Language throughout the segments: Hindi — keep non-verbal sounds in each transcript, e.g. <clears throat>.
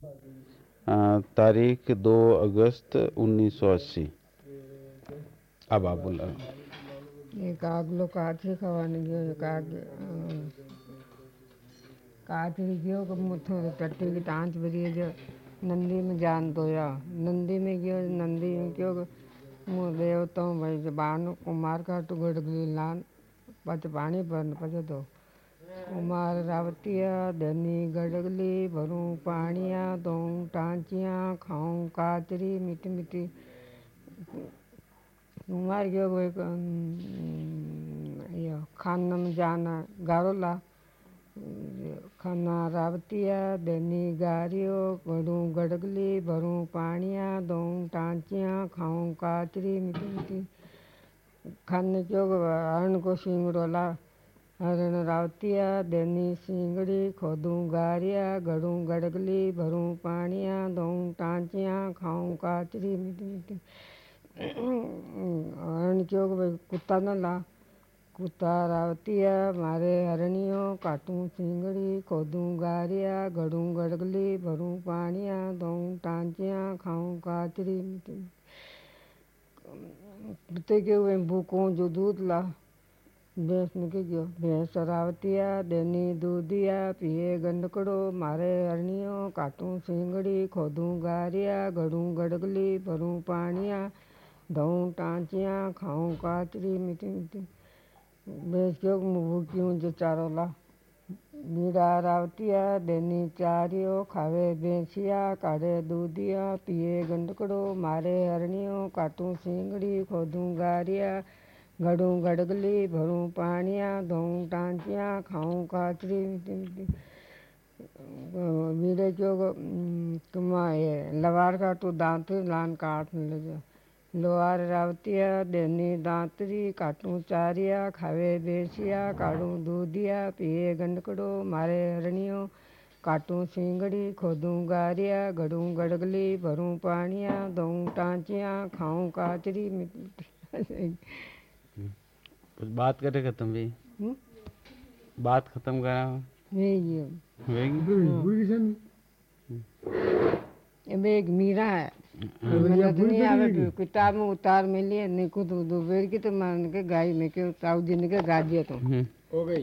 हाँ, तारीख दो अगस्त उन्नीस सौ अस्सी। अब आप बोला एक आग लोग काटरी खवाने गयो एक आग हाँ। काटरी गयो टट्टी की टाँच बजी जो नंदी में जान धोया नंदी में गयो नंदी में क्यों मुँह देवताओं भाई, जबान कुमार का तो गई लान पच पानी पर पच दो। कुमार रावतिया धनी गड़गली, भरूं पानिया दो टांचिया, खाऊं काचरी मिठी मिठी कुमार गयो वो एक खाना में जाना, गारोला। खाना रावतिया देनी गारियो गड़ूं गड़गली, भरूं पानिया दो टांचिया, खाऊं काचरी मिठी मिठी खाने क्यों हरण को हरण रावतिया, देनी सिंगड़ी, खोदूं गारिया गड़ूं गड़गली, भरूं पानिया दो टांचिया, खाऊं काचरी <clears throat> हरण क्यों भाई, कुत्ता न ला। कुत्ता रावतिया, मारे हरणियों, काटूं सिंगड़ी, खोदूं गारिया गड़ूं गड़गली, भरूं पानिया दो टांचिया, खाऊं काचरी कुत्ते के हुए भूखों जो दूध ला। निकल गयो। भैंस रावतिया देनी दूधिया, पिए गंडकड़ो मारे हरणियों, काटूं सिंगड़ी, खोदूं गारिया गड़ूं गड़गली, भरूं पानिया धोऊं टांचिया, खाऊं काचरी, मिठी मिठी। भैंस क्यों मुँह क्यों जो चारो ला? मीरा रावतिया, देनी चारियो, खावे भैंसिया, काढ़े दूधिया, पिए गंडकड़ो मारे हरणियों, काटूं सिंगड़ी, खोदूं गारिया गड़ूं गड़गली भरूं पानिया धोऊं टांचिया, खाऊं काचरी मीरे क्यों तुम लवार का तो दांत लान काट ले जा लोहार रावतिया, देनी दांतरी, काटूं चारिया, खावे बेसिया काढ़ूं दूधिया, पिए गंडकड़ो, मारे हरणियों काटूं सिंगड़ी खोदूं गारिया गड़ूं गड़गली भरूं पानिया दऊं टांचिया, खाऊं काचरी <laughs> कुछ बात करे खत्म भी? बात खत्म करा। वेगी। वेगी? एक मीरा है। नहीं आवे किताब में उतार मिली है। नहीं खुद दोपहर की तो मान के गाय में के ताऊ ने के गा दिया तो हो गई।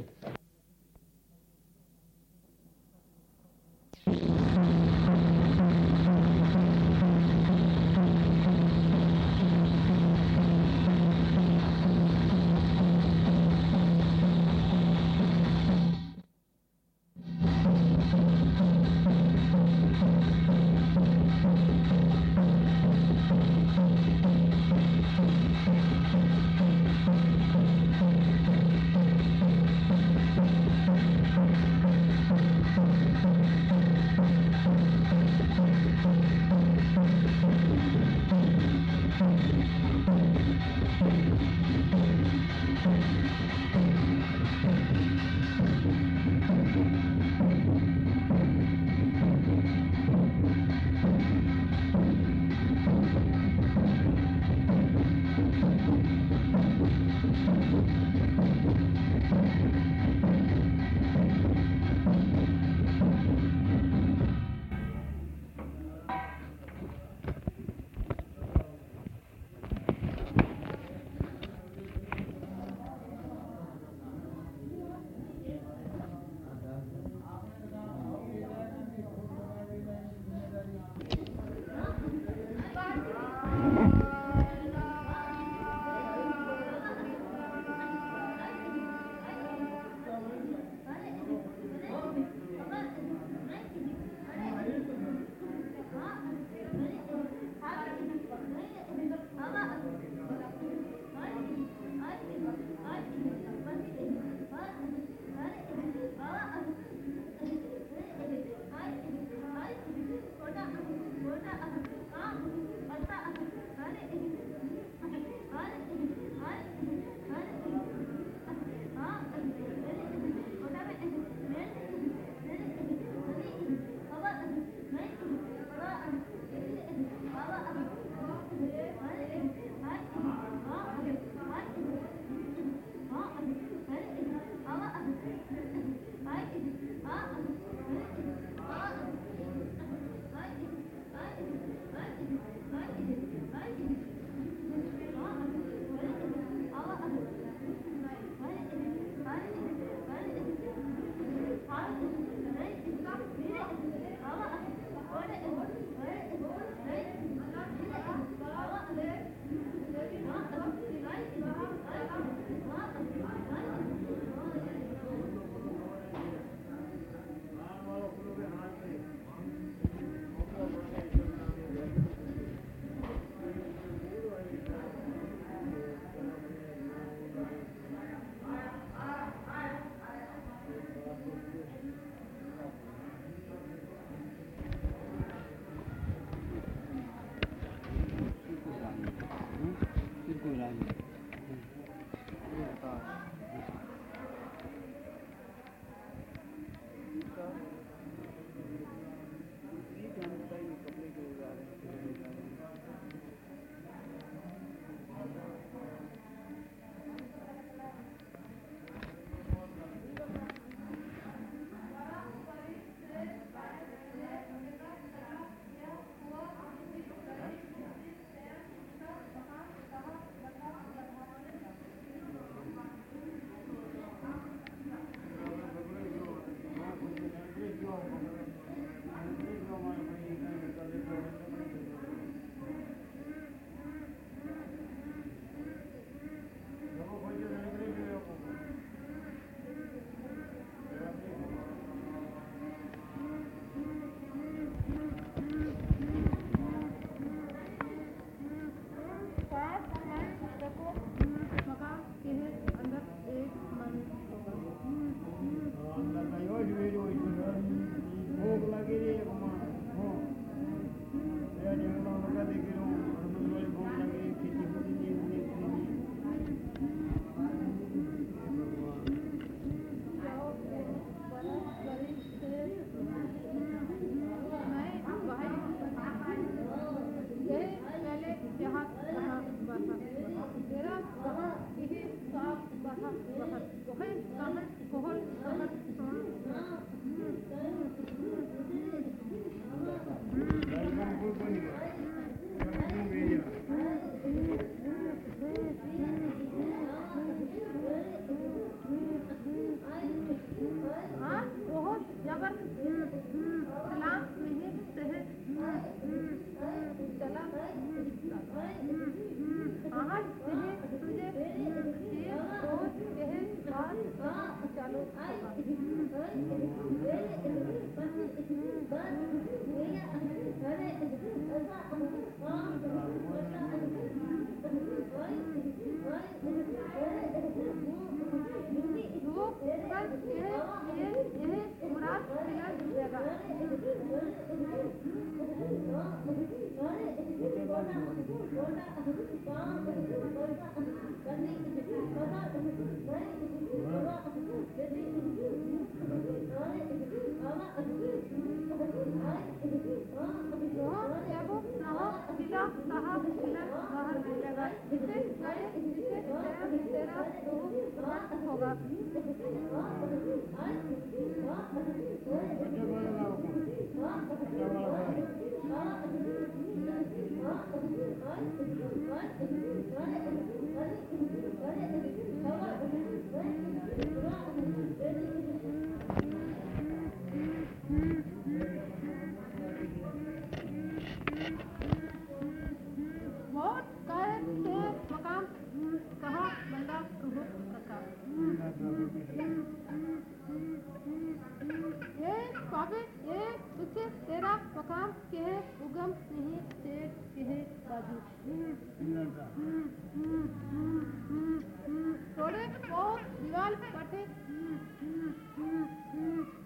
बहुत ये पापे ये तुझे तेरा मकाम के उगम नहीं तेर के बाजू। थोड़े और दीवार पे बैठे।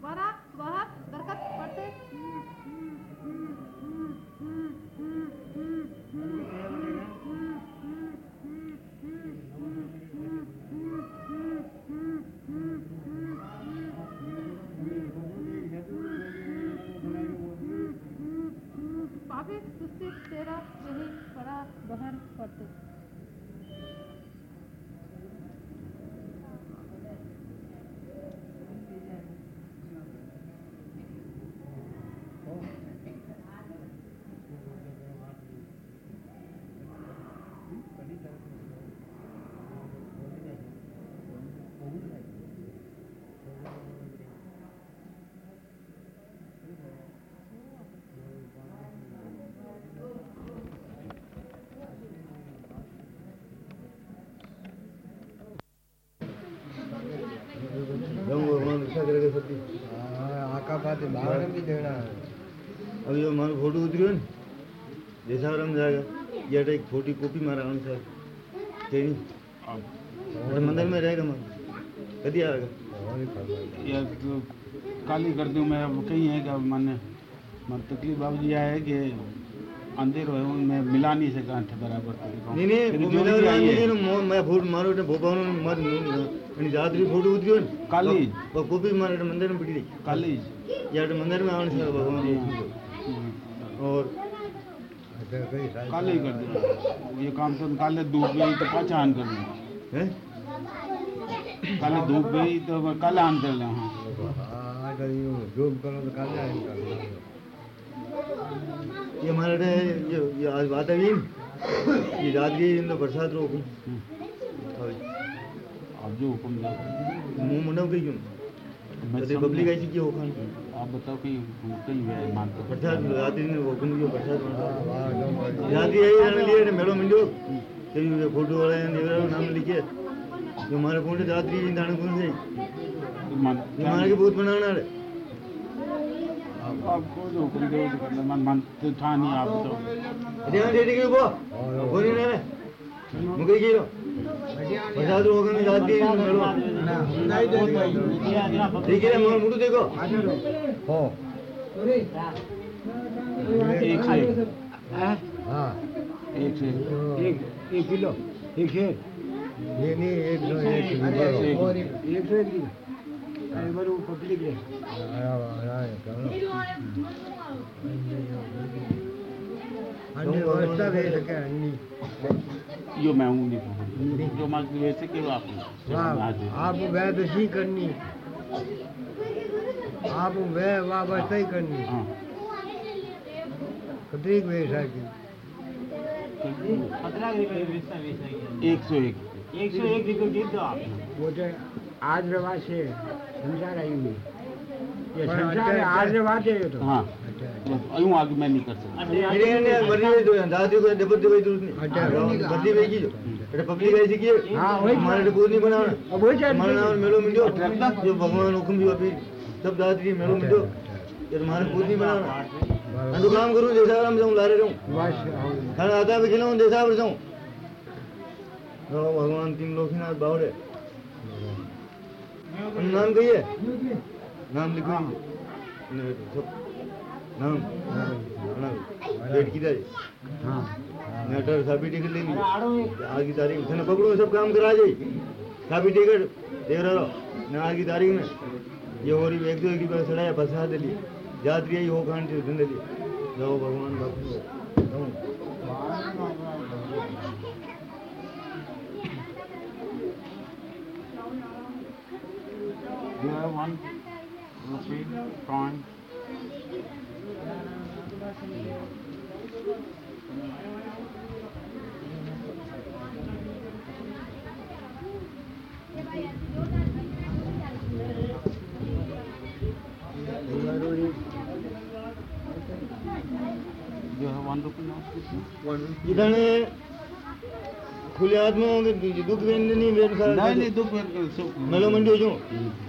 बड़ा वह दरकत पटे पापे तुझसे तेरा यही बड़ा बहर देना अभी तो हमारा फ़ोटो उतरियो न जैसा रंग जाएगा ये एक फोटी कॉपी मारा आंसर तेरी और मंदिर में रहेगा मन कभी आएगा या तो काली कर दूँ मैं अब कहीं है क्या मैंने मगर तकलीफ़ बाबू जी है कि अंधेर हो मैं मिला नहीं सका बराबर नहीं नहीं मैं फूट मारो ने भोपाल में मर नहीं जात भी फूट उतरियो काली कॉपी मारे मंदिर में पड़ी काली जड़ मंदिर में आने से भगवान हाँ, हाँ, हाँ। और काले कर दिया ये काम तो काले धूप में तो पहचान कर दिया है? काले धूप में ही तो काला आन कर लेना। ये हमारे जो ये आज बात है ये रात की इन बरसात रोकू आप जो हुकुम मुँह मुंडा गई हूँ तो पब्लिक ऐसी क्यों होगा आप बताओ कि घूमते ही है मान तो बच्चा आदमी ने वो कुंडी को बच्चा बनाया आदमी यही रहने लिए ने मेरो मिलियो तेरी ये फोटो वाले ने देवर नाम लिखे। जो हमारे कुंडे जाती है इंदाने कुंडे हमारे के बहुत बनाना है। आपको जो कुंडे वो करना मान मान तो था नहीं आप तो। यहाँ दे क्यों बो वो नहीं ना? मुकेश जी रो बच्चा तो वो जाती है मेरो देखिए मोर मुटु देखो हो एक से हाँ एक से एक एक किलो एक से नहीं नहीं एक दो एक और एक से एक अरे बरु पकड़ी गए आया आया कौन अन्य व्यवस्था दे सके अन्य यो मैं हूँ जो माँ की वजह से आप। आप वह दशी करनी। आप वह वावस्था ही करनी। कतरी वेशा की एक सौ एक। एक सौ एक वो तो आज रवा से समझा रही हूँ। હા હું આર્ગ્યુમેન્ટ નહીં કરશે એટલે પબ્લિક આવી જગ્યાએ મારે બોધ નહીં બનાવવાના મારું નામ મેળો મીડ્યો જો ભગવાન હુકમ જો આપી સબ દાદરી મેળો મીડ્યો એટલે મારે બોધ નહીં બનાવવાના અને કામ કરું દેસાવરામ જાઉં લારે રહું કારણ આતા પછી હું દેસાવર જાઉં ભગવાન તીન લોકનાથ બાવડે નામ કહીએ नाम लिखो नाम नाम। बेट किधर है હા ने अठारह कापी टिकट ले लीजिए आज की तारीख में। पकड़ो सब काम करा जाए कापी टिकट दे रहा ने आज की तारीख में। ये हो रही एक दो एक बार सड़ाया फंसा दे लिए जात रही हो खान से धंधे लिए जाओ भगवान बापू have one rupee now? इधर खुले हाथ में होंगे दुख नहीं दुख मेलो मंडी हो जाऊँ?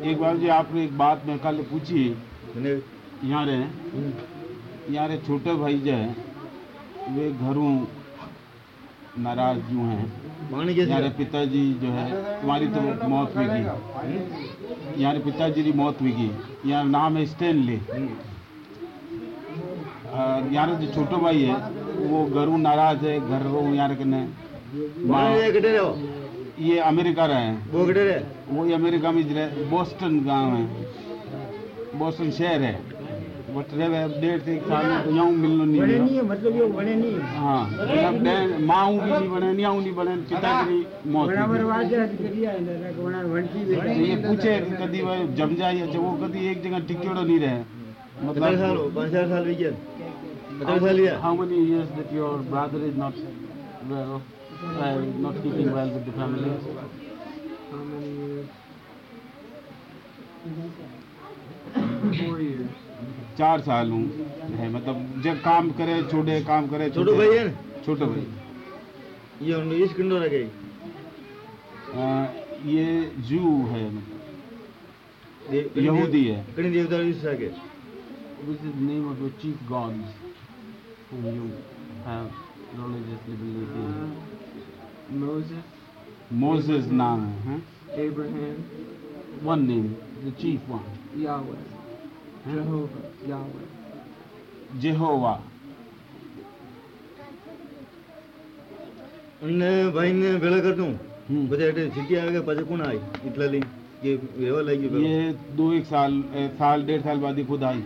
एक बार जी आपने एक बात मैं कल पूछी यहाँ रहे यहाँ रे छोटे भाई जो है वे घरों नाराज़ जो हैं? यहाँ रे पिताजी जो है तुम्हारी तो मौत हुई गई यहाँ रे पिताजी की मौत हुई गई यहाँ नाम है स्टेनली। और यहाँ जो छोटो भाई है वो घरों नाराज़ है घर रो यहाँ रे कने ये अमेरिका रहे हैं। वो वो ये अमेरिका में रहे बोस्टन गाँव है। बोस्टन शहर है। वो रहे डेढ़ से एक साल में तो यहाँ मिलनो नहीं बने नहीं है मतलब ये बने नहीं है। हाँ मतलब डैन माँ भी नहीं बने नहीं बने पिताजी की मौत बराबर है है ना वंटी तो ये पूछे कदी वो जम जाए या वो कदी एक जगह टिक्योड़ो नहीं रहे। कितने साल हो साल भी क्या साल not well, uh, not keeping well with the family? चार साल हूँ है मतलब जब काम करे छोड़े काम करे छोटो। भाई है छोटो भाई ये उन इस किंडो रह गई ये जू है मतलब यहूदी है। कहीं देवता इस आगे which is the name of the chief gods whom you have religiously believed in. Moses, Moses नाम है हाँ? Abraham, one name the chief one. Yahweh, Huh? Jehovah, Yahweh. Jehovah. उनने भाई ने भेड़ा कर दूँ हम्म। बता अटे सिटी आ गए पाछे कौन आई? इतला ली ये रेवा लगी ये दो एक साल ए, साल डेढ़ साल बाद ही खुद आई।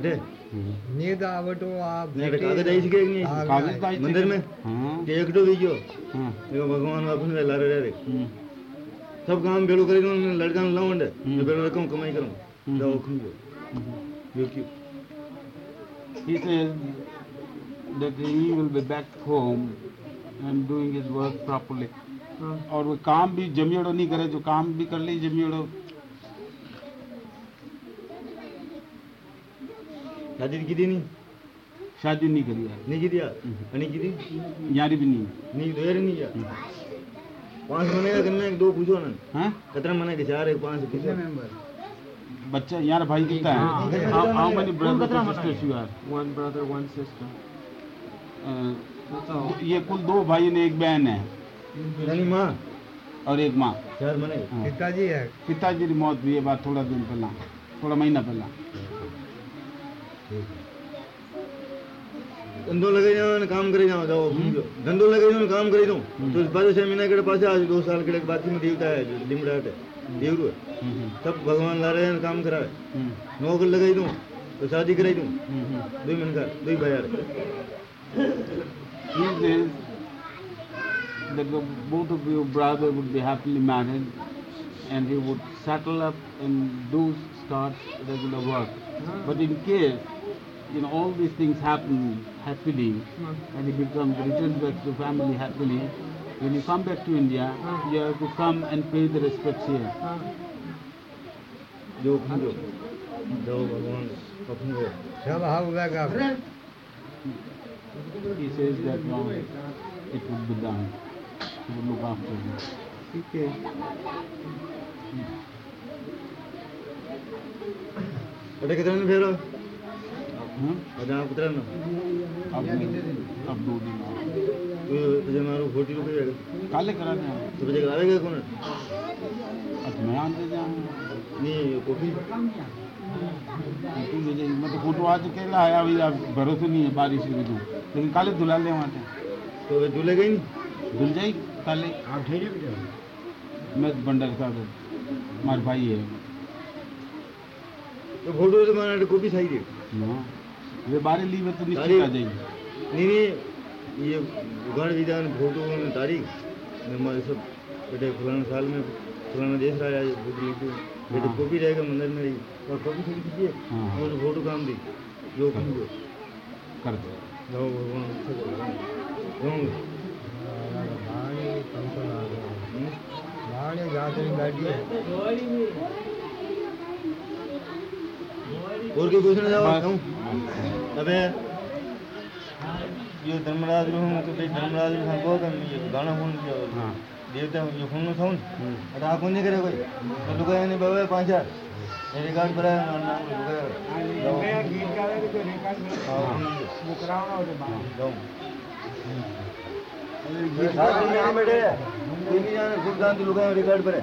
अटे नींद आवटो आप ने अटे कागज़ आई सके नहीं? हाँ। मंदिर में? हाँ। तो वीजो हाँ। देखो भगवान बापू ने लारे रे सब काम बेलो करे तो लड़का ने लाऊं। तो बेलो रकम कमाई करूँ। जाओ खुद हम्म। यो क्यों he says that he will be back home and doing his work properly. और वो काम भी जमियोड़ो नहीं करे जो काम भी कर ली जमियोड़ो शादी की दी नहीं शादी नहीं करी यार। नहीं की दिया नहीं की दी यारी भी नहीं नहीं दो यार नहीं किया? पाँच महीने का करना है दो पूछो ना। हाँ? कितना महीने के चार एक पाँच पूछो। बच्चा यार भाई कितना है? sisters you are? One brother, one sister. Uh, That's all. ये कुल दो भाई ने एक बहन है। यानी माँ? और एक माँ। हाँ। पिताजी है। पिताजी की मौत हुई है बात थोड़ा दिन पहला थोड़ा महीना पहला। धंधो लगे जाओ ने काम करे जाओ जाओ धंधो जाओ ने काम करे जाओ तो पाँच छह महीने के पास आज दो साल के बाद में देवता है जो लिमड़ाट है देवरू है हम्म, सब भगवान ला रहे हैं काम कराए नौकर लगाई दूँ तो शादी कराई दूँ हम्म। दो महीने का दो ही बाज़ार that the, both of you brother would be happily married and he would settle up and do start regular work. But in case you know all these things happen happily and he becomes returns back to family happily, when you come back to India, you have to come and pay the respects here. जो समझो जाओ भगवान अपन को सब हाउ होगा He says that now it would be done. He would look after him. ठीक है ने हाँ? ने अब अब दो दिन और। तो तुझे मारो फोर्टी रुपए काले करा दें तो बजे करावेगा कौन अब मैं आते जाऊँ नहीं कॉफ़ी तू ले जाइए मैं तो फ़ोटो आज अकेला आया अभी अब भरोसा नहीं है बारिश की तो लेकिन काले धुला ले वहाँ तो वे झूले गई नहीं? धुल जाई काले। आप ठहरे बेटा मैं बंडर का मार भाई है। तो फ़ोटो तो मारा कॉफ़ी सही दे। हाँ। वे बारे ली तो निश्चित? आ जाएगी नहीं नहीं ये उगाड़ विधान फ़ोटो में तारीख में हमारे सब बेटे फलाना साल में फलाना देश रहा है फ़ोटो लिख दो बेटे हाँ। कॉपी रहेगा मंदिर में रही और कॉपी खरीद दीजिए हाँ। और फ़ोटो काम दी जो काम दो कर दो। जाओ भगवान अच्छा है और कोई पूछना जाओ बस। कहूँ अबे ये धर्मराज रो हूँ तो भाई धर्मराज रो हमको कर ये गाना फ़ोन किया हाँ। देवता ये अरे आप कौन नहीं करे कोई? तो लुगाया नहीं बाबा पाँच हज़ार। मेरे कार्ड पर है नाम नाम लुगाया जाओ मैं गीत गावे तो निकाल हाँ। मुकरावना बाहर जाओ ये साथ में यहाँ बैठे हैं। खुद जान तो लुगाया रिकॉर्ड पर है।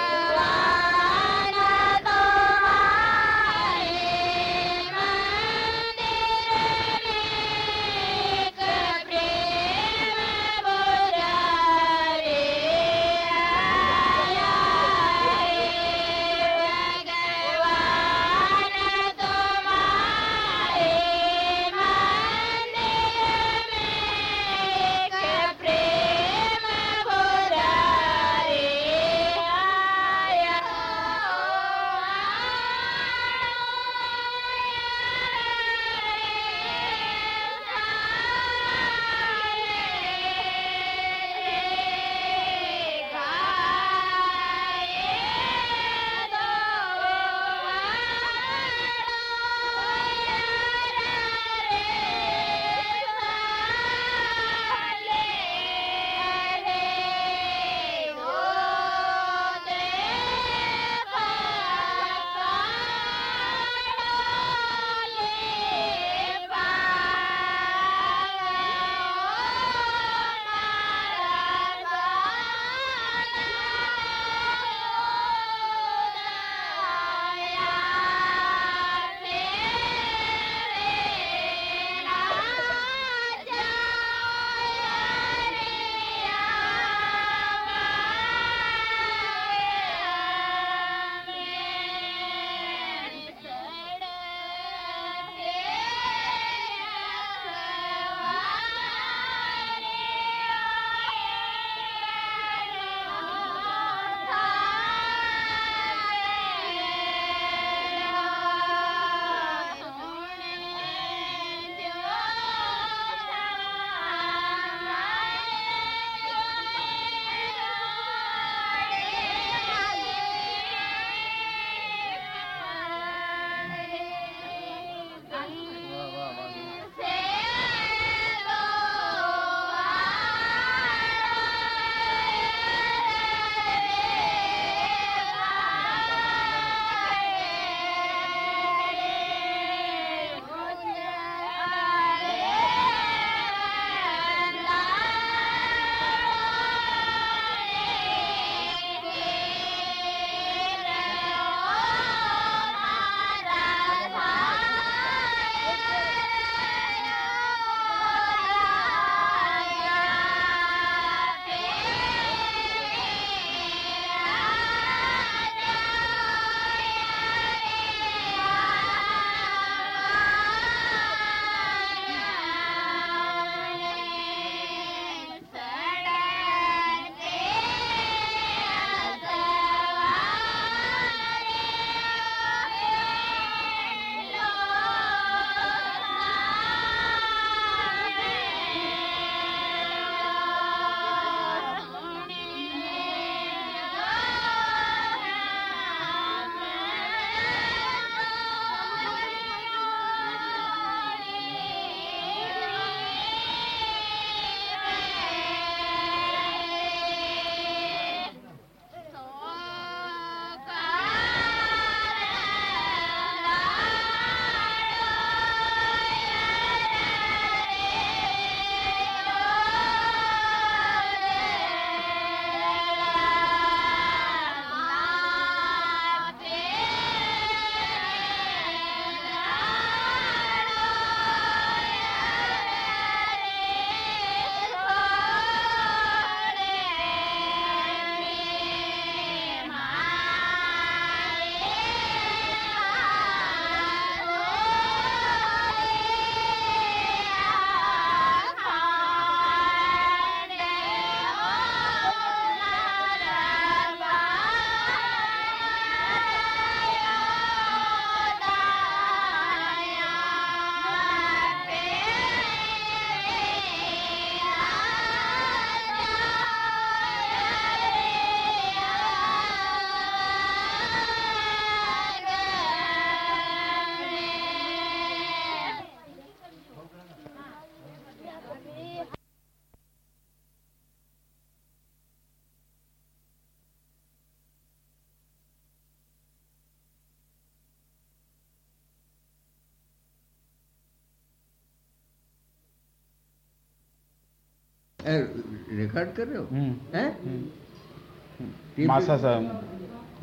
रिकॉर्ड कर रहे हो? हम्म। हैं? मासा साहब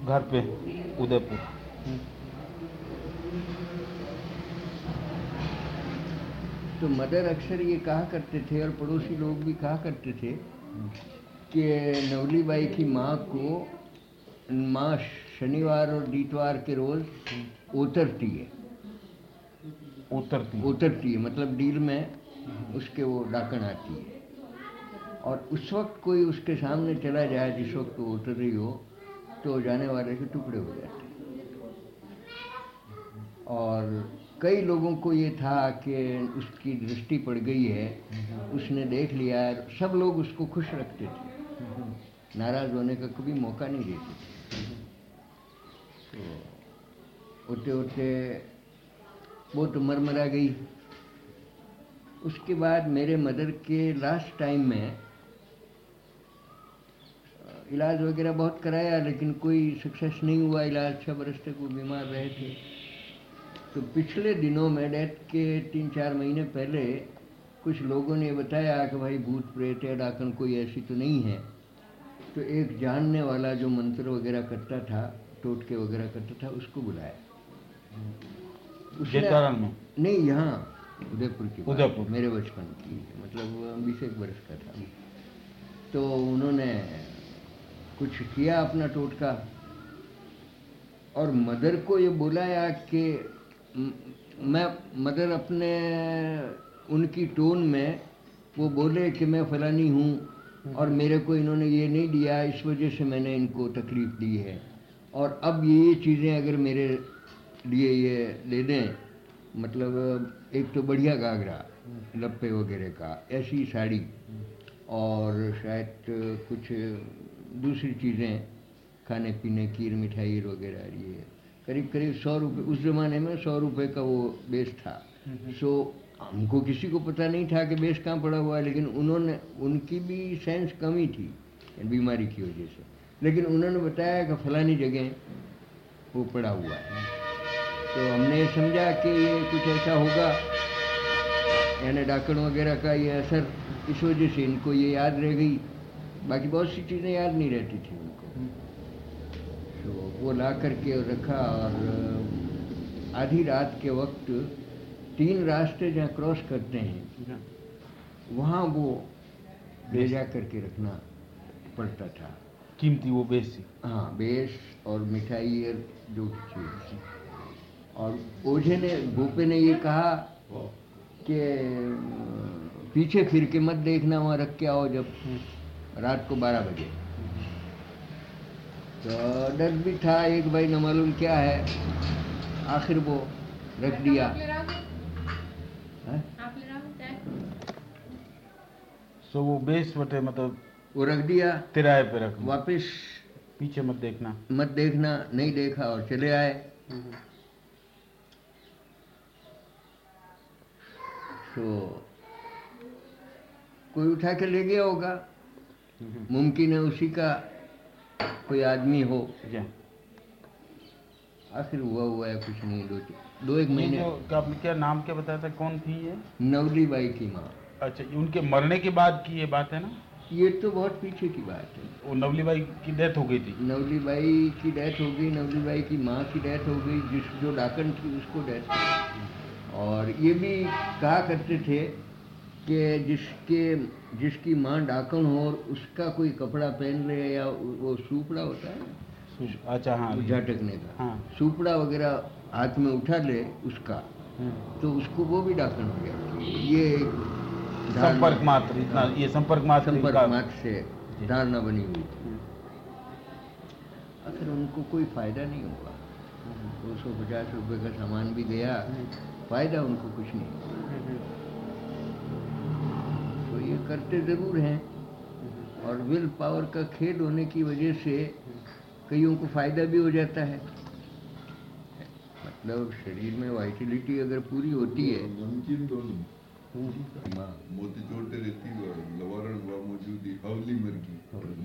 घर पे उदयपुर। तो मदर अक्सर ये कहा करते थे और पड़ोसी लोग भी कहा करते थे कि नवली बाई की माँ को माँ शनिवार और दीतवार के रोज उतरती है। उतरती उतरती है मतलब डील में उसके वो डाकन आती है। और उस वक्त कोई उसके सामने चला जाए जिस वक्त वो उतर रही हो तो जाने वाले के टुकड़े हो जाते और कई लोगों को ये था कि उसकी दृष्टि पड़ गई है, उसने देख लिया है, सब लोग उसको खुश रखते थे। नाराज़ होने का कभी मौका नहीं देते थे। तो होते होते वो तो मरमरा गई। उसके बाद मेरे मदर के लास्ट टाइम में इलाज वगैरह बहुत कराया लेकिन कोई सक्सेस नहीं हुआ। इलाज छः बरस तक वो बीमार रहे थे। तो पिछले दिनों में डेथ के तीन चार महीने पहले कुछ लोगों ने बताया कि भाई भूत प्रेत या डाकन कोई ऐसी तो नहीं है। तो एक जानने वाला जो मंत्र वगैरह करता था टोटके वगैरह करता था उसको बुलाया। में? नहीं यहाँ उदयपुर की उदयपुर। मेरे बचपन की मतलब बीस एक वर्ष का था। तो उन्होंने कुछ किया अपना टोटका? और मदर को ये बुलाया कि मैं मदर अपने, उनकी टोन में वो बोले कि मैं फलानी हूँ और मेरे को इन्होंने ये नहीं दिया, इस वजह से मैंने इनको तकलीफ़ दी है। और अब ये चीज़ें अगर मेरे लिए ये ले दें मतलब एक तो बढ़िया घाघरा, लप्पे वगैरह का, ऐसी साड़ी, और शायद कुछ दूसरी चीज़ें खाने पीने की मिठाई वगैरह ये करीब करीब सौ रुपये उस ज़माने में सौ रुपये का वो बेस था। सो हमको किसी को पता नहीं था कि बेस कहाँ पड़ा हुआ है लेकिन उन्होंने उनकी भी सेंस कमी थी बीमारी की वजह से। लेकिन उन्होंने बताया कि फलानी जगह वो पड़ा हुआ है। तो हमने समझा कि ये कुछ ऐसा होगा यानी डाकण वगैरह का ये असर इस वजह से इनको ये याद रह गई। बाकी बहुत सी चीज़ें याद नहीं रहती थी उनको। तो वो ला करके रखा और आधी रात के वक्त तीन रास्ते जहाँ क्रॉस करते हैं वहाँ वो ले जा करके रखना पड़ता था। कीमती वो बेसी हाँ बेस और मिठाई और जो चीज़ और ओझे ने भूपे ने ये कहा कि पीछे फिर के मत देखना वहाँ रख के आओ जब। रात को बारह बजे। तो डर भी था एक भाई न मालूम क्या है आखिर वो रख दिया। आप ले रहोगे हैं? सो वो बेस बटे मतलब वो रख दिया। तिराए पे रख वापस पीछे मत देखना। मत देखना नहीं देखा और चले आए। तो कोई उठा के ले गया होगा? मुमकिन है उसी का कोई आदमी हो। आखिर हुआ हुआ है कुछ नहीं दो दो एक महीने। क्या नाम क्या बताया था कौन थी ये? नवली बाई की माँ। अच्छा उनके मरने के बाद की ये बात है ना? ये तो बहुत पीछे की बात है। वो नवली बाई की डेथ हो गई थी। नवली बाई की डेथ हो गई नवली बाई की माँ की डेथ हो गई जिस जो डाकन थी उसको डेथ और ये भी कहा करते थे कि जिसके जिसकी माँ डाकन हो और उसका कोई कपड़ा पहन ले या वो सूपड़ा होता है अच्छा हाँ। झटकने का। हाँ। सूपड़ा वगैरह हाथ में उठा ले उसका हम्म। तो उसको वो भी डाकन हो गया। ये संपर्क मात्र इतना ये संपर्क मात्र संपर्क मात्र से धारणा बनी हुई थी। आखिर उनको कोई फ़ायदा नहीं हुआ दो सौ पचास रुपये का सामान भी गया फ़ायदा उनको कुछ नहीं ये करते ज़रूर हैं। और विल पावर का खेल होने की वजह से कईयों को फ़ायदा भी हो जाता है। मतलब शरीर में वाइटलिटी अगर पूरी होती है। हाँ, मोती चोटे रहती लवारण हुआ मौजूदी हवली मरगी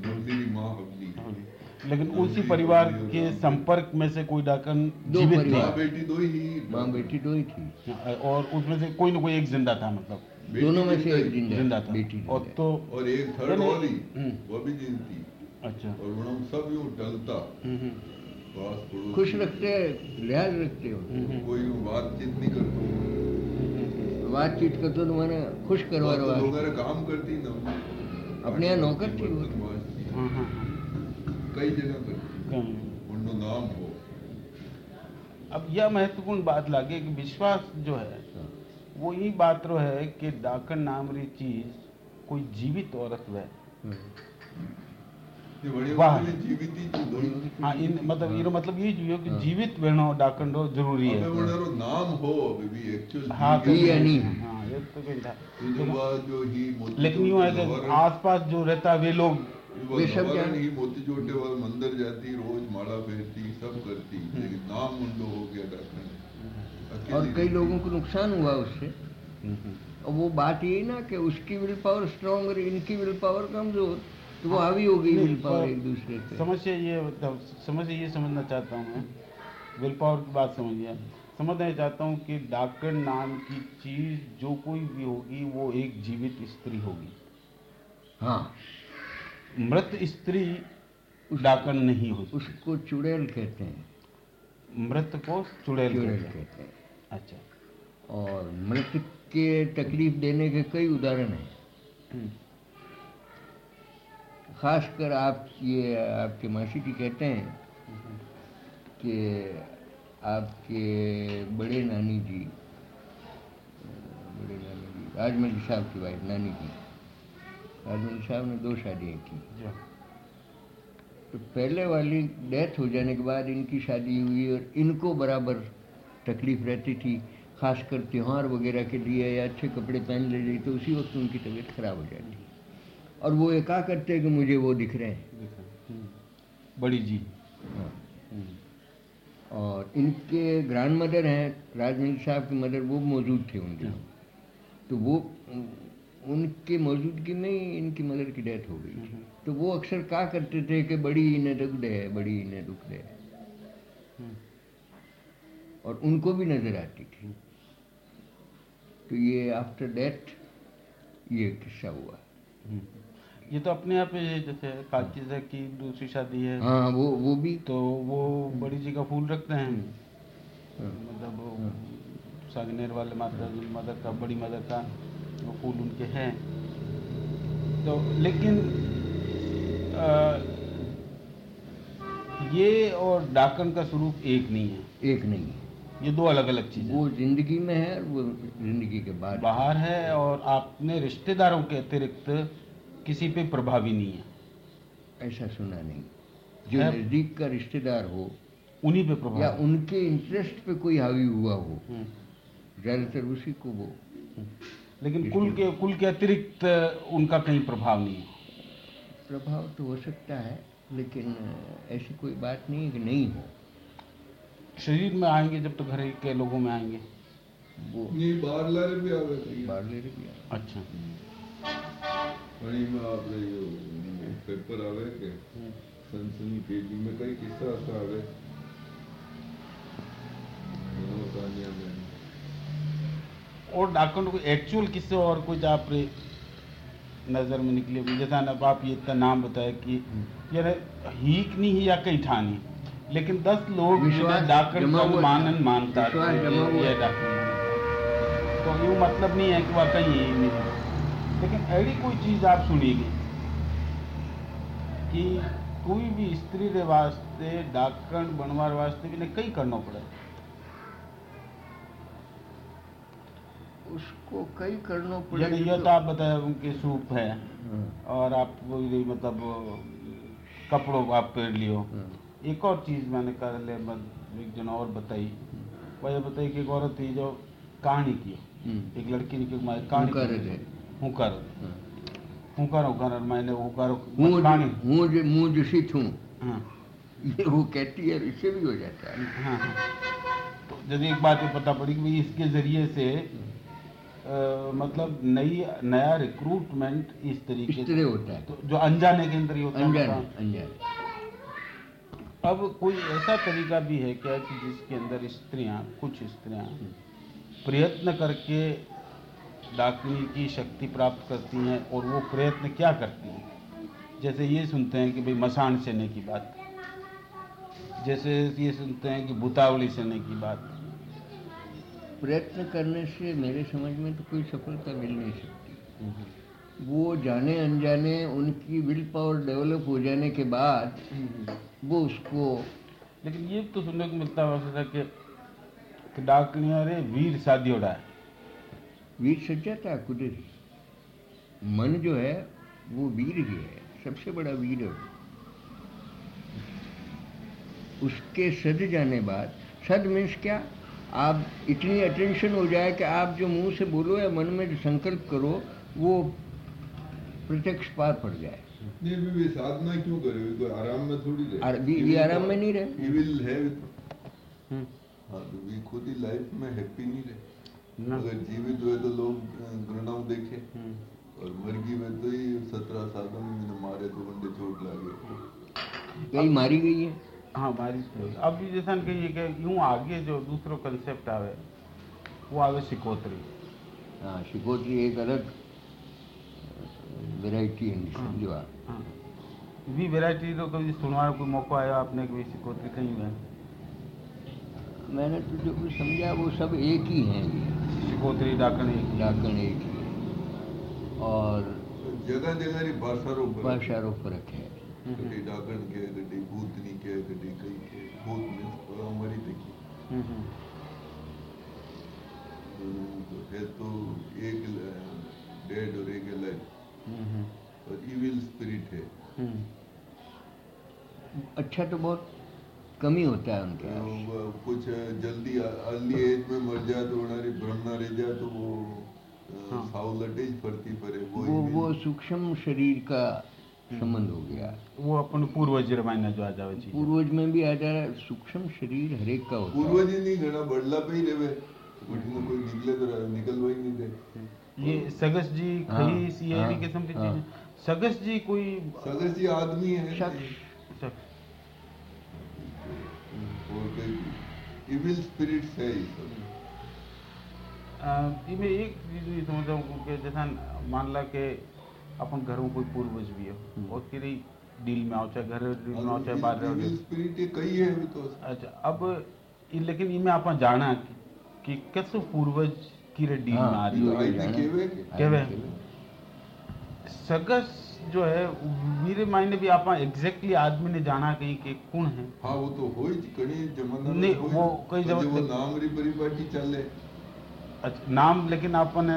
नवली माँ हवली। लेकिन उसी परिवार के संपर्क में से कोई डाकन दो जीवित परिवार। माँ बेटी दो ही। माँ बेटी दो ही थी। थी और उसमें से कोई ना कोई एक ज़िंदा था मतलब। दोनों में से एक ही। ज़िंदा ज़िंदा था बेटी और तो और एक थर्ड वाली हम्म। वो भी जिंदी अच्छा। और वो सब यूँ टलता। हम्म, हम्म, खुश रखते हैं लिहाज रखते हो कोई बातचीत नहीं करता। बातचीत करते तो मैंने खुश करवा तो रहा अरे काम करती ना। अपने यहाँ नौकर थी वो। हाँ हाँ हाँ कई जगह कहीं उनको नाम हो। अब यह महत्वपूर्ण बात लागे कि विश्वास जो है। वो यही बात रो है कि डाकन नाम री चीज़ कोई जीवित औरत वह वाह। बड़ी जीवित ही। हाँ इन मतलब ये मतलब ये जो है कि जीवित वेणो डाकन रो ज़रूरी है। नाम हो अभी भी एक्चुअल हाँ ही। या नहीं। हाँ ये तो था तो जो ही लेकिन यूँ है कि आसपास जो रहता है वे लोग। वो वे सब ही मोती चोटे वाले मंदिर जाती रोज माला फेरती सब करती लेकिन नाम उनको हो गया डाकन। और कई लोगों को नुकसान हुआ उससे। और वो बात ये ना कि उसकी विल पावर स्ट्रांग और इनकी विल पावर कमज़ोर तो वो हावी हो गई विल पावर एक दूसरे पे समस्या ये मतलब समस्या ये समझना चाहता हूँ मैं। विल पावर की बात समझिए समझना चाहता हूँ कि डाकन नाम की चीज़ जो कोई भी होगी वो एक जीवित स्त्री होगी। हाँ। मृत स्त्री डाकन नहीं होती। उसको चुड़ैल कहते हैं। मृत को चुड़ैल कहते हैं। अच्छा। और मृत के तकलीफ़ देने के कई उदाहरण हैं। हम्म, खासकर आप ये आपके मासी जी कहते हैं कि आपके बड़े नानी जी बड़े नानी जी राजमल साहब की वाइफ नानी जी राजमल साहब ने दो शादियाँ की। तो पहले वाली डेथ हो जाने के बाद इनकी शादी हुई और इनको बराबर तकलीफ़ रहती थी खासकर त्यौहार वगैरह के लिए या अच्छे कपड़े पहन ले जाए तो उसी वक्त उनकी तबीयत खराब हो जाती। और वो कहा करते कि मुझे वो दिख रहे हैं। हम्म, बड़ी जी। हाँ। हम्म, और इनके ग्रैंड मदर हैं राजमल साहब के मदर वो मौजूद थे उनके तो वो उनके मौजूदगी में ही इनकी मदर की डेथ हो गई थी। तो वो अक्सर कहा करते थे कि बड़ी इन्हें दुख दे बड़ी इन्हें दुख दे। हम्म, और उनको भी नज़र आती थी। तो ये आफ्टर डेथ ये किस्सा हुआ। ये तो अपने आप ही जैसे काची से की दूसरी शादी है। हाँ वो वो भी। तो वो बड़ी जी का फूल रखते हैं। हाँ, मतलब सागनेर वाले माता मदर का बड़ी मदर का वो फूल उनके हैं। तो लेकिन आ, ये और डाकन का स्वरूप एक नहीं है। एक नहीं है। ये दो अलग अलग चीज़ें वो ज़िंदगी में है वो ज़िंदगी के बाद। बाहर है और आपने रिश्तेदारों के अतिरिक्त किसी पे प्रभावी नहीं है। ऐसा सुना नहीं। जो नज़दीक का रिश्तेदार हो उन्हीं पे प्रभाव या उनके इंटरेस्ट पे कोई हावी हुआ हो हम्म, ज़्यादातर उसी को वो लेकिन कुल के कुल के अतिरिक्त उनका कहीं प्रभाव नहीं है। प्रभाव तो हो सकता है लेकिन ऐसी कोई बात नहीं है कि नहीं हो। शरीर में आएँगे जब तो घर के लोगों में आएँगे। वो। ये बाहर लारे भी आवे थी। बाहर ले गया अच्छा। वहीं में आपने ये पेपर आवे के सनसनी पेजी में कई किस्सा आता आवे दोनों कहानियाँ और डाकन को एक्चुअल किस्से और कुछ आप नज़र में निकले जैसा ना आप ये इतना नाम बताया कि यार हीक नहीं है या कहीं ठानी? लेकिन दस लोग का मानन मानता है कि ये। तो यूँ मतलब नहीं है कि वाकई यही नहीं है लेकिन ऐसी कोई चीज़ आप सुनिएगी कि कोई भी स्त्री रे वास्ते डाकण बनवार वास्ते भी ने कई करना पड़े। उसको कई करना यानी पड़ेगा। ये तो आप बताए उनके सूप है हाँ, और आप मतलब कपड़ों आप पहन लियो। हाँ, एक और चीज़ मैंने कर ले एक जन और बताई। वो ये बताई कि एक औरत थी जो कहानी की हम्म, एक लड़की ने की कहानी हुंकार है। हुकार। हाँ। हुकार हुकार मैंने हुकार हूँ कहानी। हूँ जो- मुँह दूषित हूँ हाँ। ये वो कहती है इससे भी हो जाता है। हाँ हाँ। तो जैसे एक बात ये पता पड़ी कि इसके ज़रिए से अ, मतलब नई नया रिक्रूटमेंट इस तरीके तरह होता है। तो जो अनजाने के अंदर ही होता है। अनजाने। अब कोई ऐसा तरीका भी है क्या कि जिसके अंदर स्त्रियाँ कुछ स्त्रियाँ प्रयत्न करके डाकनी की शक्ति प्राप्त करती हैं और वो प्रयत्न क्या करती हैं? जैसे ये सुनते हैं कि भाई मसान सेने की बात। जैसे ये सुनते हैं कि भूतावली सेने की बात। प्रयत्न करने से मेरे समझ में तो कोई सफलता मिल नहीं सकती। वो जाने अनजाने उनकी विल पावर डेवलप हो जाने के बाद वो उसको लेकिन ये तो सुनने को मिलता है कि, कि डाकनिया रे वीर साधियोड़ा है वीर सज्जा था कुदर मन जो है वो वीर ही है। सबसे बड़ा वीर है उसके सद जाने बाद सद मीन्स क्या? आप इतनी अटेंशन हो जाए कि आप जो मुँह से बोलो या मन में जो संकल्प करो वो प्रत्यक्ष पार पड़ जाए। नहीं भी वे साधना क्यों करे? वे आराम में थोड़ी रहे। भी- ये आराम में नहीं रहे। ही विल है हाँ तो वे खुद ही लाइफ में हैप्पी नहीं रहे। ना। अगर जीवित हुए तो लोग घृणाओं देखे। हम्म। और मर गई वे तो ही सत्रह साधन मारे तो बंदे चोट लागे। कई मारी गई है? हाँ हुई अब भी जैसा कहिए कि यूँ आगे जो दूसरो कंसेप्ट आवे वो आवे सिकोत्री हाँ शिकोत्री एक अलग वेराइटी है समझो आप हाँ। भी वेराइटी तो कभी सुनवार कोई मौका आया आपने कभी सिकोत्री कहीं में मैंने तो जो कुछ समझा वो सब एक ही हैं ये। सिकोत्री डाकणी डाकण एक ही। है। और जगह जगह री भाषा रो फ़र्क भाषा रो फ़र्क है कभी डाकण के कभी भूतनी के कभी कई के भूत में हमारी देखी। हम्म, हम्म, तो है तो एक डेड और एक लाइफ हम्म, हम्म, और इविल स्पिरिट है। हम्म। अच्छा तो बहुत कम होता है उनके तो कुछ जल्दी अर्ली एज में मर जाए तो उन्हारी भ्रम ना रह जाए तो वो हाँ। साव लटेज फरती पड़े वो वो वो सूक्ष्म शरीर का संबंध हो गया। वो अपन पूर्वज रमायना जो आ जावे चीज़। पूर्वज में भी आ जा रहा है सूक्ष्म शरीर हरेक का होता है पूर्वज ही। नहीं घना बड़ला पे ही रहे। कुछ ना कोई निकले तो निकल वही नहीं दे। ये सगस जी हाँ, कई सी हाँ, ऐसी किस्म की हाँ। चीज़। सगस जी कोई सगर जी आदमी है। शख्स इविल स्पिरिट्स है ये सब। इमे एक चीज़ भी समझता हूँ कि जैसा मान ला के अपन घरों कोई पूर्वज भी हो और कि डील में आओ चाहे घर डील में आओ चाहे बाहर रहो स्पिरिट कई है अभी तो। अच्छा अब लेकिन इमे आप जाना कि कैसे पूर्वज की रे डील रही तो हो केवे सगस जो है मेरे मायने भी आप एग्जैक्टली आदमी ने जाना कहीं कि कौन है? हाँ वो तो हो ही कड़ी जमाना नहीं, होई। वो कई जो वो नाम री परिपाटी चले अच्छा नाम लेकिन अपन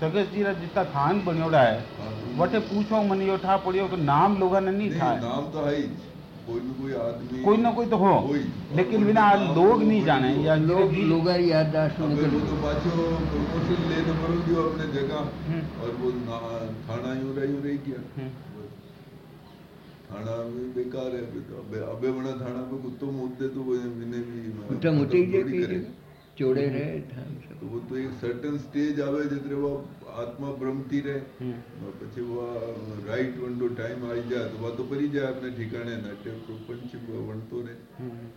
सगस जी रा जितना थान बनियोड़ा है हाँ, तो- वटे पूछो मन यो ठा पड़ियो कि नाम लोगों तो कोई भी कोई आदमी कोई ना कोई तो हो लेकिन बिना लोग नहीं जाने या लोग लोग याददाश्त वो तो पाछो प्रमोशन लेने करो दियो अपने जगह हम्म। और वो थाना यूँ रही यूँ रही किया हम्म। थाना भी बेकार है तो अबे अबे बना थाना पे कुत्तों मुद्दे तो वो इन्हें भी कुत्ता मोटे ही थोड़ी जे करे। चौड़े रहे धान सब तो वो तो एक सर्टन स्टेज आवे जितने वो आत्मा भ्रमती रहे हम्म। और પછી वो राइट वंडो टाइम आई जाए तो वो तो परी जाए अपने ठिकाने नाट्य प्रपंच वणतो रहे हम्म।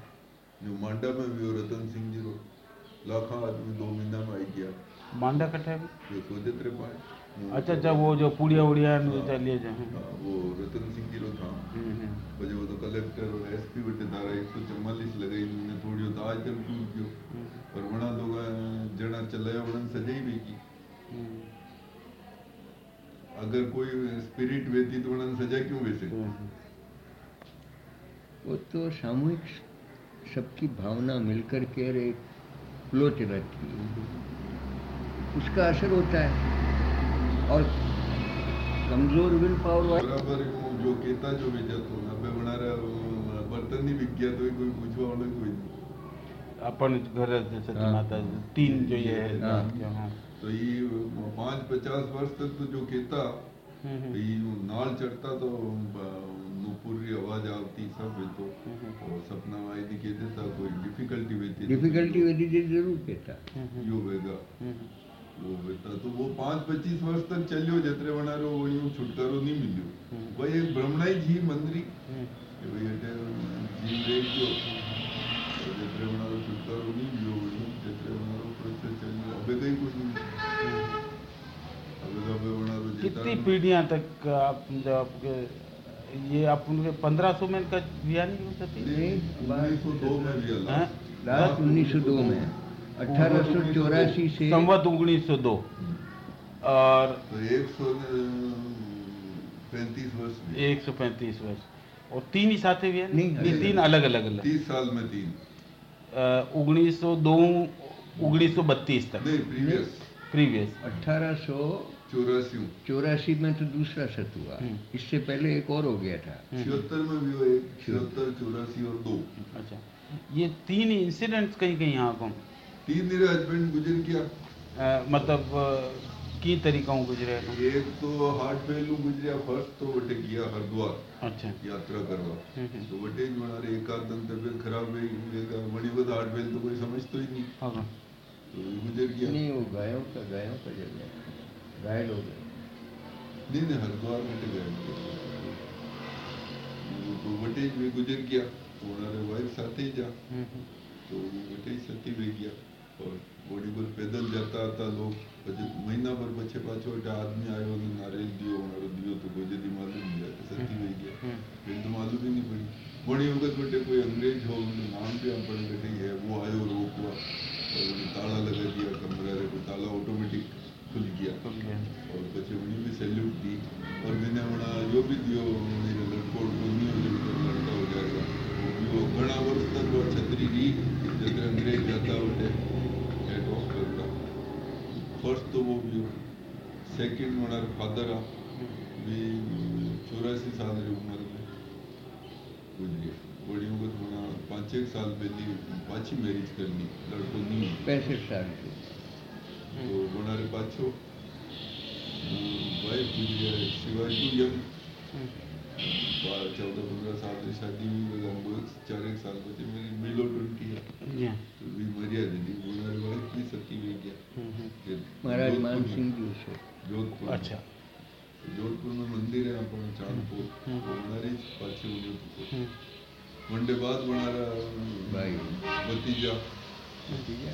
जो मांडा में भी वो रतन सिंह जी रो लाखा आदमी दो महीना में आई गया मांडा कट्ठा है जो सोचे रे पाए अच्छा अच्छा वो जो पुड़िया उड़िया ने जो हाँ। चलिए जो हैं। हाँ, वो रतन सिंह जी रो था हम्म, हम्म। પછી वो तो कलेक्टर और एसपी बटे धारा एक सौ चौवालीस लगाई उन्होंने थोड़ी तो आज तक टूट गयो और वणा लोग जना चलाया वणन सजाई भी की हम्म। अगर कोई स्पिरिट वेती तो वणन सजा क्यों वैसे वो तो सामूहिक सबकी भावना मिलकर के एक फ्लो चलाती है उसका असर होता है और कमज़ोर विल पावर बराबर जो केता जो भी जातो अबे बनारा बर्तन नहीं बिक गया तो कोई पूछवा वाला कोई अपन घर जैसे माता तीन जो ये है। तो ये पाँच पचास वर्ष तक तो जो कहता हम्म, हम्म। तो नाल चढ़ता तो नूपुरी आवाज़ आती सब है तो और सपना वाई दी कहते था कोई डिफिकल्टी हुई डिफिकल्टी हुई थी ज़रूर कहता यो बेगा वो बेटा तो वो पाँच पच्चीस वर्ष तक चलियो जतरे बनारो वो यूँ छुटकारो नहीं मिलियो भाई एक ब्रह्मणाई जी मंदिर। जी रेख जो कितनी पीढ़ियाँ तक आप जो आपके ये आप उनके पंद्रह सौ में इनका बिया नहीं हो सकती? उन्नीस सौ दो में अठारह सौ चौरासी से संवत उन्नीस सौ दो। और तो एक सौ पैंतीस वर्ष एक सौ पैंतीस वर्ष। और तीन ही साथे भी है नहीं तीन अलग अलग अलग तीस साल में तीन। उन्नीस सौ दो उन्नीस सौ बत्तीस तक। प्रीवियस प्रीवियस अठारह सौ चौरासी। चौरासी में तो दूसरा सत हुआ। हम्म। इससे पहले एक और हो गया था। छिहत्तर में भी छिहत्तर चौरासी और दो। अच्छा। ये तीन इंसिडेंट्स कहीं कहीं यहाँ को तीन मेरे हस्बैंड गुजर गया अ, मतलब की तरीक़ों गुजरे एक तो हार्ट फेल गुजरिया फ़र्स्ट तो वटे गया हरिद्वार। अच्छा। यात्रा करवा। हम्म, हम्म। तो वटे एक आध दिन तबियत खराब हुई वणी वध हार्ट फेल तो कोई समझतो ही नहीं। हाँ तो ये गुजर गया नहीं वो गायों का गायों का जगह गाइड हो गए। नहीं नहीं हरिद्वार में तो गाइड किया वो तो वटेज में गुजर गया उन्होंने वाइफ साथ ही जा। हम्म, हम्म। तो वो वटेज साथ ही ले गया और बॉडी पर पैदल जाता था लोग। महीना भर बच्चे पाछो एक आदमी आयो ने नारियल दियो हमारो दियो तो गुजर जल्दी मालूम नहीं जाता सती भी गया। हम्म। फिर तो मालूम ही नहीं पड़ी। बड़ी उगत बेटे कोई अंग्रेज़ हो उनके नाम पे हम पढ़ बैठे है वो आयो रोक हुआ और उन्हें ताला लगा दिया कमरे रे को ताला ऑटोमेटिक खुल गया और પછી उन्हें भी सैल्यूट दी और मैंने उन्हें यो भी दियो मेरे लड़को को नहीं हो जाएगा लड़का हो जाएगा वो घना वर्ष तक वो छतरी री जैसे अंग्रेज़ जाता उठे हेड ऑफ़ करता फ़र्स्ट तो वो भी सेकंड हमारा फादर आ भी चौरासी साल की उम्र में गुजरी बड़ी वक्त होना पाँच एक साल पहली पाछी मैरिज करनी लड़को नहीं पैंसठ साल के तो बनारे पाछो वाइफ गुजरी शिवाजी यंग बारह चौदह पंद्रह साल की शादी हुई वगैरह वो चार एक साल बचे मेरी मिलो ट्वेंटी है तो भी मरिया दीदी बनारे वाइफ भी सती हुई गया महाराज जोधपुर मान सिंह जी उसे जोधपुर अच्छा जोधपुर में मंदिर है अपन चांदपुर। वो हमारे पाछे हो जोधपुर हम्म, वनडे बाद हमारा भाई भतीजा है भतीजा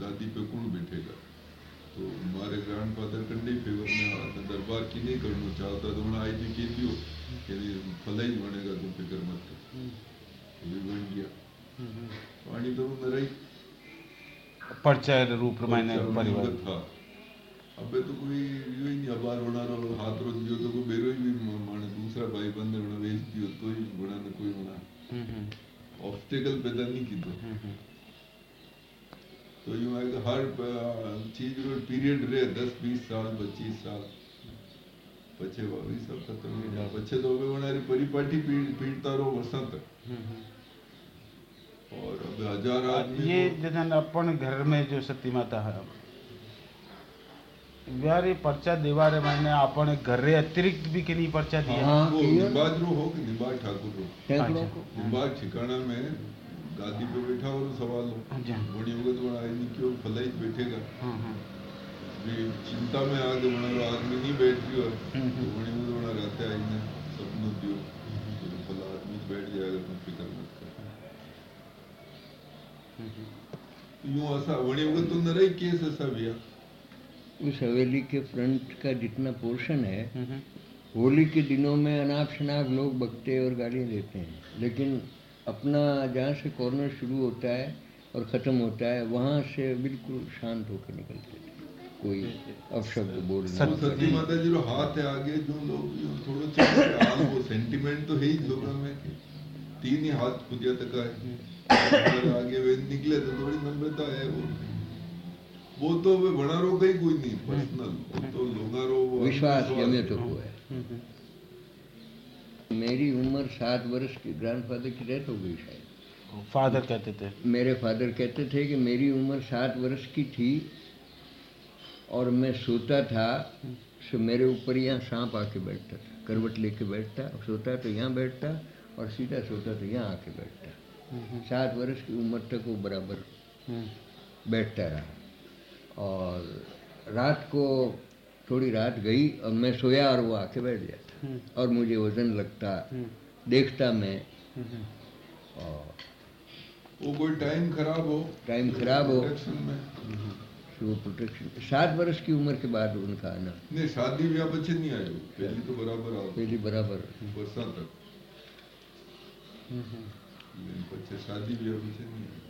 गादी पे कौन बैठेगा। तो हमारे ग्रैंडफादर कंडे फेवर में आता दरबार की नहीं करना चाहता तो उन्हें आई भी कह दियो कि नहीं फला ही बनेगा तुम फ़िक्र मत कर। हम्म, तो भी बन गया। हम्म। पानी तो न रही। परिचय रूप अच्छा, परिवार। था। अबे तो कोई यो ही नहीं अबार होना रो हाथ रो दियो तो कोई बेरो ही भी माने दूसरा भाई बंदे होना वेच दियो तो ही बना न कोई बना हम्म, हम्म, ऑब्स्टेकल पैदा नहीं की तो। हम्म, हम्म। तो यूं है कि हर अ, चीज रो पीरियड रहे दस बीस साल पच्चीस साल पछे वही सब खत्म हो गया पछे तो હવે વણારી પરિપાટી પીડ- પીડતા રહો વસંત और अब हजार आदमी ये को- जन अपन घर में जो सती माता है व्यारे पर्चा देवारे मैंने अपन घर रे अतिरिक्त भी के नहीं पर्चा दिया हाँ वो किया निबाज रो हो कि निबाज ठाकुर रो सैकड़ों अच्छा। को निबाज ठिकाना में गादी पे बैठा हो तो सवाल हो। बड़ी वक्त बड़ा आदमी क्यों फलाई बैठेगा हाँ, हाँ। भी चिंता में आगे बड़ा आदमी नहीं बैठ गयो हम्म, तो बड़ी वक्त बड़ा रहते आईने सपनों दियो तो फला आदमी बैठ जाएगा तुम फ़िक्र मत कर यूँ ऐसा बड़ी वक्त तो न रही केस ऐसा भैया उस हवेली के फ्रंट का जितना पोर्शन है हम्म, हम्म। होली के दिनों में अनाप शनाप लोग बकते और गालियाँ देते हैं लेकिन अपना जहाँ से कॉर्नर शुरू होता है और ख़त्म होता है वहाँ से बिल्कुल शांत होकर निकलते थे कोई अपशब्द बोलना वो सती माता जी हाथ है आगे जो लोग थोड़ो हाल वो सेंटिमेंट तो है ही लोगों में कि तीन ही हाथ खुदिया तक है। आगे वे निकले तो थोड़ी नम्रता है वो। वो तो वे बना रो कहीं कोई नहीं पर्सनल वो तो लोगा रो विश्वास जमे तो हुआ है। हम्म, हम्म। मेरी उम्र सात वर्ष की ग्रैंडफादर की डेथ हो गई शायद। फादर कहते थे। मेरे फादर कहते थे कि मेरी उम्र सात वर्ष की थी और मैं सोता था से मेरे ऊपर यहाँ सांप आके बैठता था करवट लेके बैठता सोता तो यहाँ बैठता और सीधा सोता तो यहाँ आके बैठता। सात वर्ष की उम्र तक वो बराबर बैठता रहा। और रात को थोड़ी रात गई और मैं सोया और वो आके बैठ जाता और मुझे वज़न लगता देखता मैं। और वो कोई टाइम खराब हो टाइम खराब हो। प्रोटेक्शन तो वो प्रोटेक्शन सात वर्ष की उम्र के बाद उनका आना नहीं शादी ब्याह बच्चे नहीं आए हो पहली तो बराबर आओ। पहली बराबर। वर्षा तक। बच्चे शादी ब्याह बच्चे नहीं आए